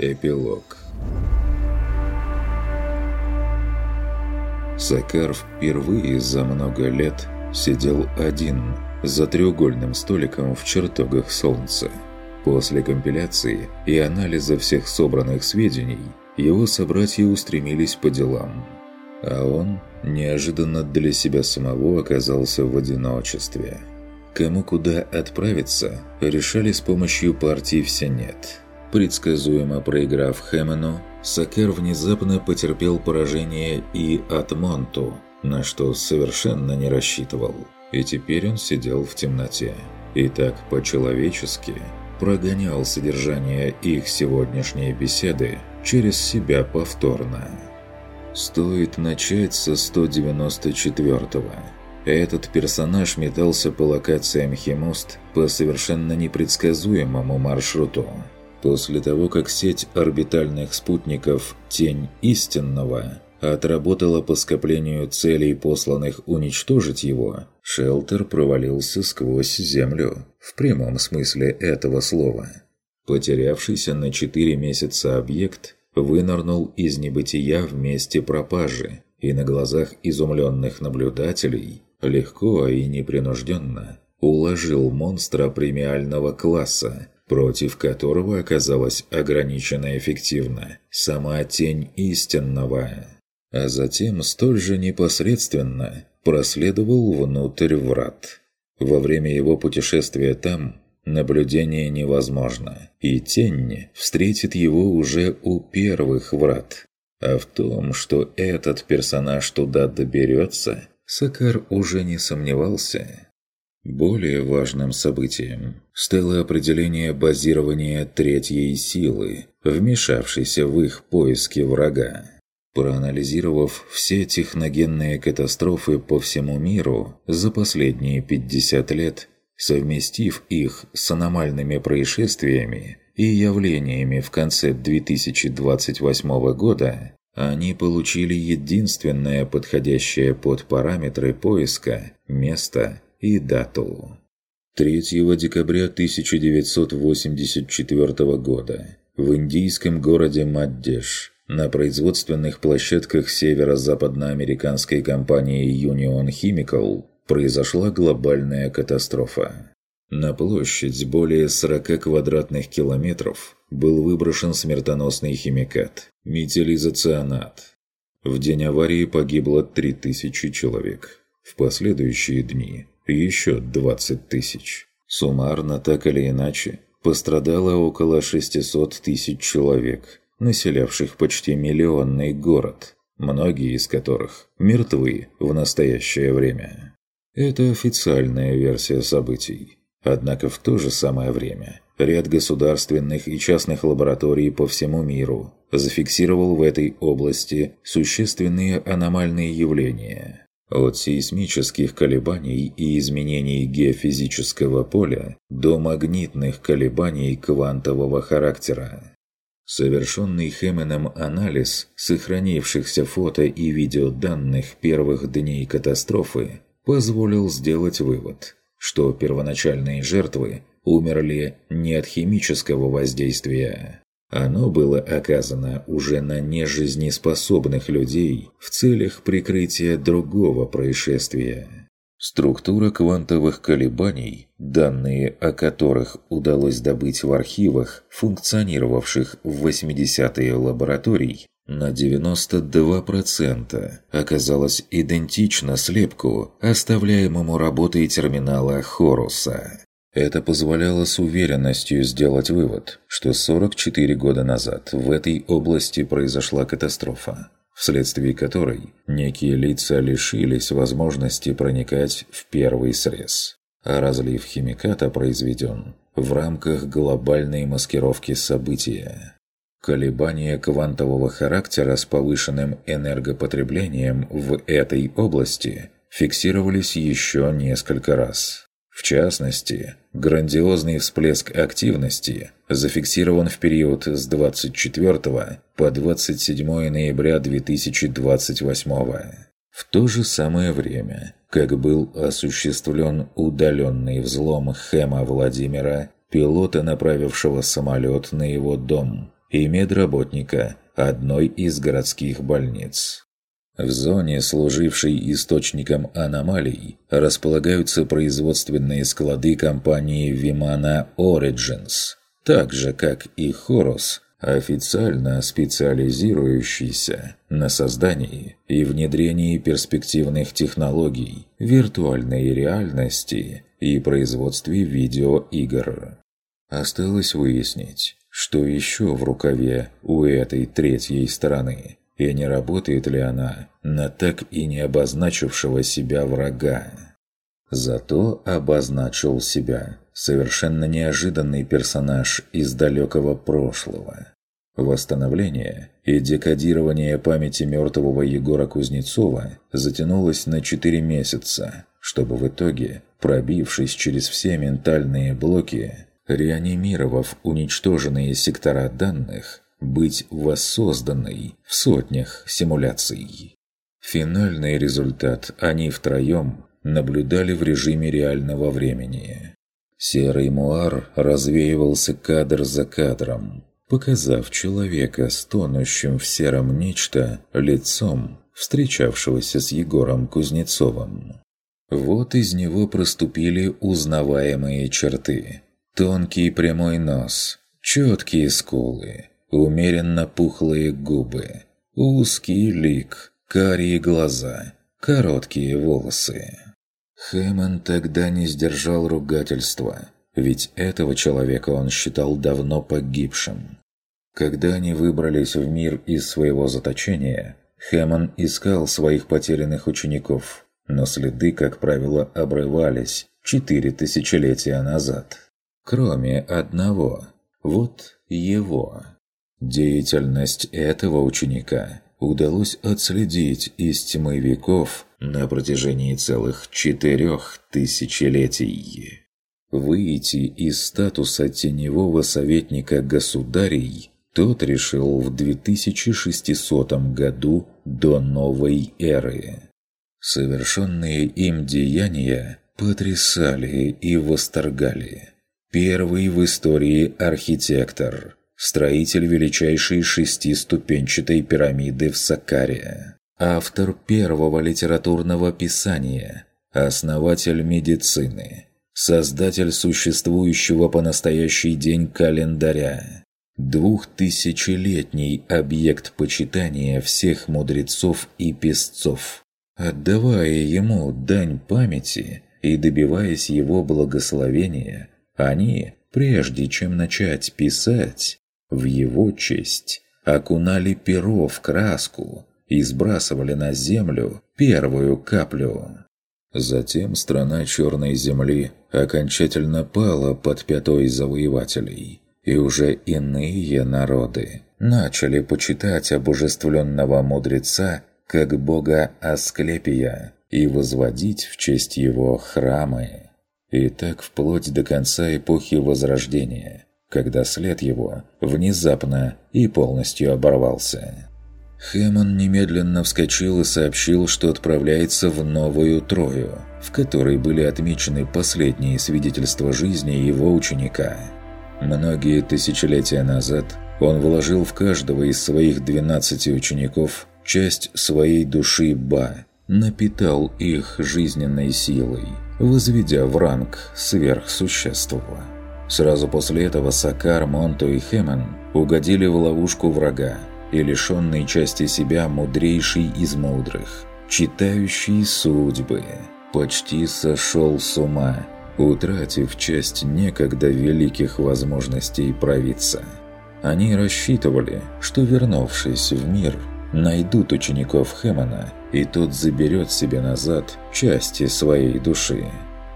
Эпилог Сакар впервые за много лет сидел один за треугольным столиком в чертогах солнца. После компиляции и анализа всех собранных сведений его собратья устремились по делам. А он неожиданно для себя самого оказался в одиночестве. Кому куда отправиться, решали с помощью партии «Все нет». Предсказуемо проиграв Хэммону, Сакер внезапно потерпел поражение и от Монту, на что совершенно не рассчитывал. И теперь он сидел в темноте. И так по-человечески прогонял содержание их сегодняшней беседы через себя повторно. Стоит начать со 194-го. Этот персонаж метался по локациям Химост по совершенно непредсказуемому маршруту. После того, как сеть орбитальных спутников «Тень истинного» отработала по скоплению целей, посланных уничтожить его, Шелтер провалился сквозь Землю, в прямом смысле этого слова. Потерявшийся на 4 месяца объект вынырнул из небытия в месте пропажи, и на глазах изумленных наблюдателей легко и непринужденно уложил монстра премиального класса, против которого оказалась ограниченно эффективна сама тень истинного. А затем столь же непосредственно проследовал внутрь врат. Во время его путешествия там наблюдение невозможно, и тень встретит его уже у первых врат. А в том, что этот персонаж туда доберется, Сакар уже не сомневался. Более важным событием стало определение базирования третьей силы, вмешавшейся в их поиски врага. Проанализировав все техногенные катастрофы по всему миру за последние 50 лет, совместив их с аномальными происшествиями и явлениями в конце 2028 года, они получили единственное подходящее под параметры поиска место и дату. 3 декабря 1984 года в индийском городе Маддеш на производственных площадках северо-западноамериканской компании Union Chemical произошла глобальная катастрофа. На площадь более 40 квадратных километров был выброшен смертоносный химикат – метилизоцианат. В день аварии погибло 3000 человек. В последующие дни еще 20 тысяч. Суммарно, так или иначе, пострадало около 600 тысяч человек, населявших почти миллионный город, многие из которых мертвы в настоящее время. Это официальная версия событий. Однако в то же самое время ряд государственных и частных лабораторий по всему миру зафиксировал в этой области существенные аномальные явления. От сейсмических колебаний и изменений геофизического поля до магнитных колебаний квантового характера. Совершенный Хэмменом анализ сохранившихся фото и видеоданных первых дней катастрофы позволил сделать вывод, что первоначальные жертвы умерли не от химического воздействия, оно было оказано уже на нежизнеспособных людей в целях прикрытия другого происшествия. Структура квантовых колебаний, данные о которых удалось добыть в архивах, функционировавших в 80-е лабораторий, на 92% оказалась идентична слепку, оставляемому работой терминала Хоруса. Это позволяло с уверенностью сделать вывод, что 44 года назад в этой области произошла катастрофа, вследствие которой некие лица лишились возможности проникать в первый срез, а разлив химиката произведен в рамках глобальной маскировки события. Колебания квантового характера с повышенным энергопотреблением в этой области фиксировались еще несколько раз. В частности, грандиозный всплеск активности зафиксирован в период с 24 по 27 ноября 2028 в то же самое время, как был осуществлен удаленный взлом Хэма Владимира, пилота, направившего самолет на его дом, и медработника одной из городских больниц. В зоне, служившей источником аномалий, располагаются производственные склады компании Vimana Origins, так же, как и Хорус, официально специализирующийся на создании и внедрении перспективных технологий, виртуальной реальности и производстве видеоигр. Осталось выяснить, что еще в рукаве у этой третьей стороны, и не работает ли она на так и не обозначившего себя врага. Зато обозначил себя совершенно неожиданный персонаж из далекого прошлого. Восстановление и декодирование памяти мертвого Егора Кузнецова затянулось на 4 месяца, чтобы в итоге, пробившись через все ментальные блоки, реанимировав уничтоженные сектора данных, быть воссозданной в сотнях симуляций. Финальный результат они втроем наблюдали в режиме реального времени. Серый муар развеивался кадр за кадром, показав человека с тонущим в сером нечто лицом, встречавшегося с Егором Кузнецовым. Вот из него проступили узнаваемые черты. Тонкий прямой нос, четкие скулы, умеренно пухлые губы, узкий лик, карие глаза, короткие волосы. Хэммон тогда не сдержал ругательства, ведь этого человека он считал давно погибшим. Когда они выбрались в мир из своего заточения, Хэммон искал своих потерянных учеников, но следы, как правило, обрывались четыре тысячелетия назад. Кроме одного. Вот его. Деятельность этого ученика удалось отследить из тьмы веков на протяжении целых четырех тысячелетий. Выйти из статуса теневого советника государей тот решил в 2600 году до новой эры. Совершенные им деяния потрясали и восторгали. Первый в истории архитектор – строитель величайшей шестиступенчатой пирамиды в Сакаре, автор первого литературного писания, основатель медицины, создатель существующего по настоящий день календаря, двухтысячелетний объект почитания всех мудрецов и песцов, отдавая ему дань памяти и добиваясь его благословения, они, прежде чем начать писать, в его честь окунали перо в краску и сбрасывали на землю первую каплю. Затем страна Черной Земли окончательно пала под пятой завоевателей, и уже иные народы начали почитать обожествленного мудреца как бога Асклепия и возводить в честь его храмы. И так вплоть до конца эпохи Возрождения – когда след его внезапно и полностью оборвался. Хэммон немедленно вскочил и сообщил, что отправляется в новую Трою, в которой были отмечены последние свидетельства жизни его ученика. Многие тысячелетия назад он вложил в каждого из своих 12 учеников часть своей души Ба, напитал их жизненной силой, возведя в ранг сверхсущества. Сразу после этого Сакар, Монто и Хэмон угодили в ловушку врага, и лишенный части себя мудрейший из мудрых, читающий судьбы, почти сошел с ума, утратив часть некогда великих возможностей правиться. Они рассчитывали, что вернувшись в мир, найдут учеников Хэмона, и тот заберет себе назад части своей души.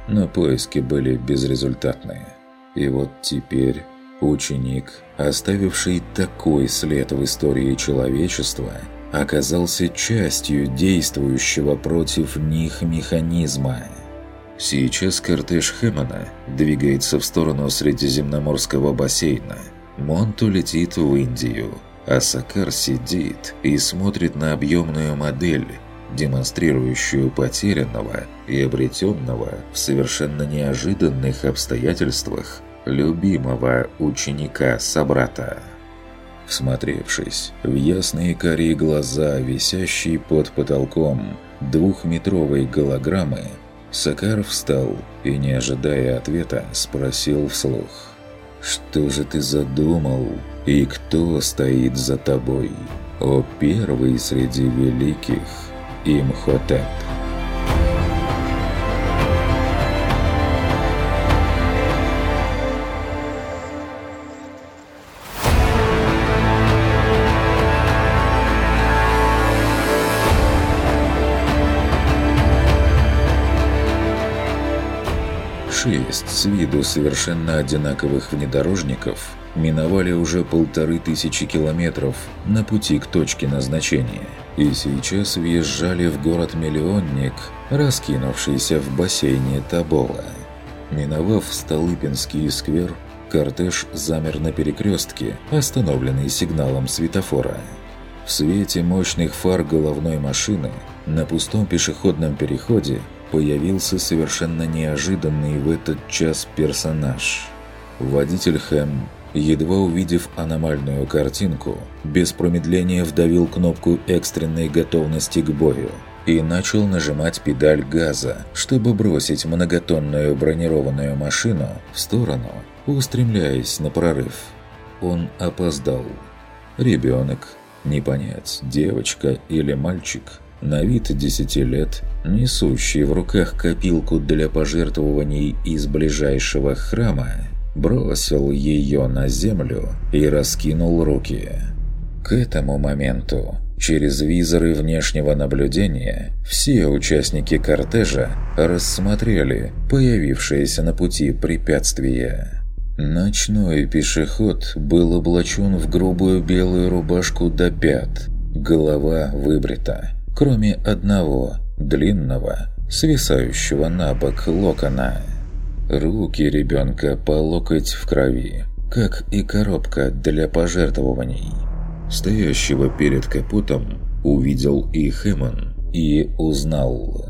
Но поиски были безрезультатные. И вот теперь ученик, оставивший такой след в истории человечества, оказался частью действующего против них механизма. Сейчас кортеж Хэммона двигается в сторону Средиземноморского бассейна. Монту летит в Индию, а Сакар сидит и смотрит на объемную модель, демонстрирующую потерянного и обретенного в совершенно неожиданных обстоятельствах любимого ученика-собрата. Всмотревшись в ясные карие глаза, висящие под потолком двухметровой голограммы, Сакар встал и, не ожидая ответа, спросил вслух. «Что же ты задумал? И кто стоит за тобой? О первый среди великих Имхотеп!» Шесть с виду совершенно одинаковых внедорожников миновали уже полторы тысячи километров на пути к точке назначения и сейчас въезжали в город-миллионник, раскинувшийся в бассейне Табола. Миновав Столыпинский сквер, кортеж замер на перекрестке, остановленный сигналом светофора. В свете мощных фар головной машины на пустом пешеходном переходе появился совершенно неожиданный в этот час персонаж. Водитель Хэм, едва увидев аномальную картинку, без промедления вдавил кнопку экстренной готовности к бою и начал нажимать педаль газа, чтобы бросить многотонную бронированную машину в сторону, устремляясь на прорыв. Он опоздал. Ребенок, не понять, девочка или мальчик, на вид 10 лет, несущий в руках копилку для пожертвований из ближайшего храма, бросил ее на землю и раскинул руки. К этому моменту через визоры внешнего наблюдения все участники кортежа рассмотрели появившееся на пути препятствие. Ночной пешеход был облачен в грубую белую рубашку до пят, голова выбрита кроме одного, длинного, свисающего на бок локона. Руки ребенка по локоть в крови, как и коробка для пожертвований. Стоящего перед капотом увидел и Хэмон, и узнал.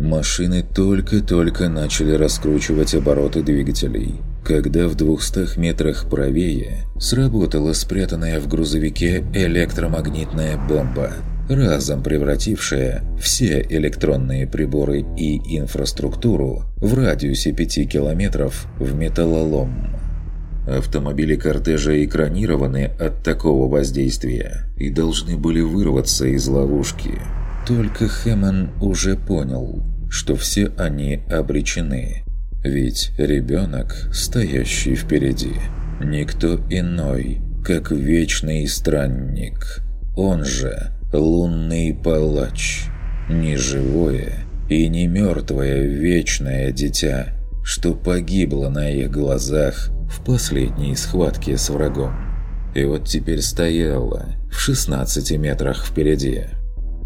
Машины только-только начали раскручивать обороты двигателей, когда в двухстах метрах правее сработала спрятанная в грузовике электромагнитная бомба – разом превратившая все электронные приборы и инфраструктуру в радиусе 5 километров в металлолом. Автомобили кортежа экранированы от такого воздействия и должны были вырваться из ловушки. Только Хэммон уже понял, что все они обречены. Ведь ребенок, стоящий впереди, никто иной, как вечный странник. Он же лунный палач, не живое и не мертвое вечное дитя, что погибло на их глазах в последней схватке с врагом. И вот теперь стояла в 16 метрах впереди.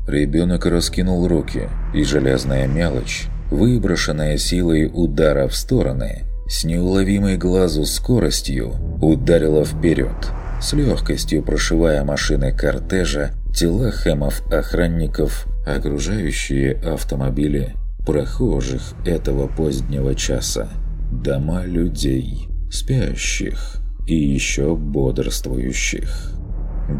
Ребенок раскинул руки, и железная мелочь, выброшенная силой удара в стороны, с неуловимой глазу скоростью ударила вперед, с легкостью прошивая машины кортежа Тела хэмов-охранников, окружающие автомобили, прохожих этого позднего часа, дома людей, спящих и еще бодрствующих.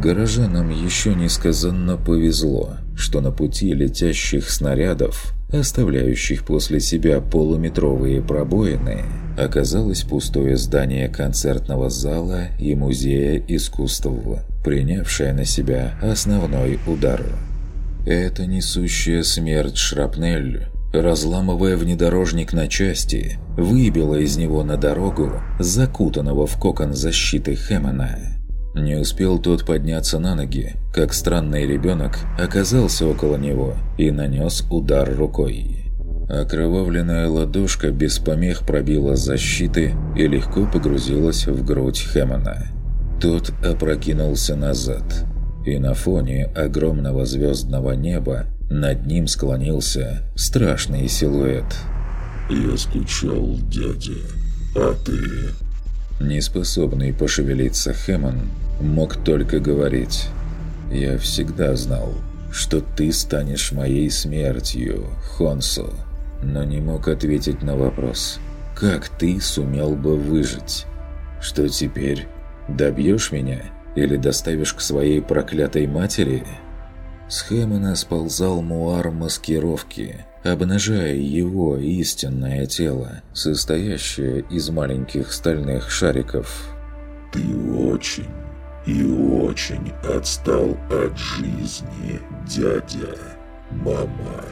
Горожанам еще несказанно повезло, что на пути летящих снарядов, оставляющих после себя полуметровые пробоины, оказалось пустое здание концертного зала и музея искусств принявшая на себя основной удар. Это несущая смерть шрапнель, разламывая внедорожник на части, выбила из него на дорогу закутанного в кокон защиты Хэммона. Не успел тот подняться на ноги, как странный ребенок оказался около него и нанес удар рукой. Окровавленная ладошка без помех пробила защиты и легко погрузилась в грудь Хэммона. Тот опрокинулся назад, и на фоне огромного звездного неба над ним склонился страшный силуэт. «Я скучал, дядя, а ты...» Неспособный пошевелиться Хэммон мог только говорить. «Я всегда знал, что ты станешь моей смертью, Хонсо, но не мог ответить на вопрос, как ты сумел бы выжить? Что теперь?» Добьешь меня Или доставишь к своей проклятой матери?» С Хэммона сползал муар маскировки, обнажая его истинное тело, состоящее из маленьких стальных шариков. «Ты очень и очень отстал от жизни, дядя. Мама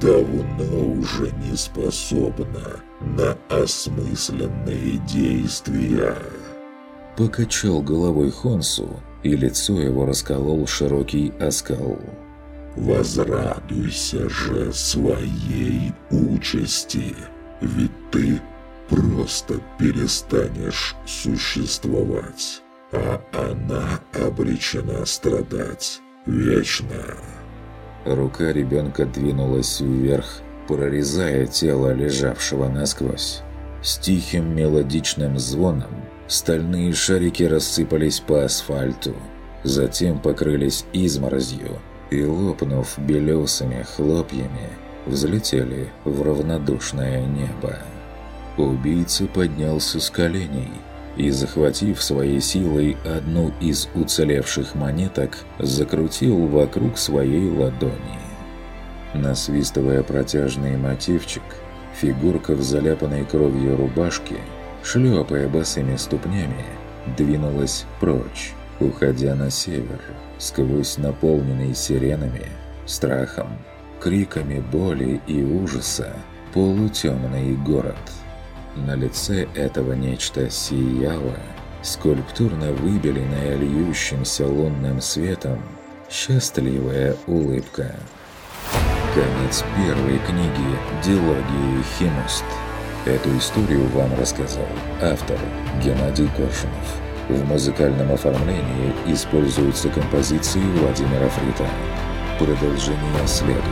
давно уже не способна на осмысленные действия». Покачал головой Хонсу, и лицо его расколол широкий оскал. «Возрадуйся же своей участи, ведь ты просто перестанешь существовать, а она обречена страдать вечно». Рука ребенка двинулась вверх, прорезая тело лежавшего насквозь. С тихим мелодичным звоном стальные шарики рассыпались по асфальту, затем покрылись изморозью и, лопнув белесыми хлопьями, взлетели в равнодушное небо. Убийца поднялся с коленей и, захватив своей силой одну из уцелевших монеток, закрутил вокруг своей ладони. Насвистывая протяжный мотивчик, фигурка в заляпанной кровью рубашке, шлепая босыми ступнями, двинулась прочь, уходя на север, сквозь наполненный сиренами, страхом, криками боли и ужаса полутемный город. На лице этого нечто сияло, скульптурно выбеленная льющимся лунным светом, счастливая улыбка. Конец первой книги «Дилогии Химост». Эту историю вам рассказал автор Геннадий Коршунов. В музыкальном оформлении используются композиции Владимира Фрита. Продолжение следует.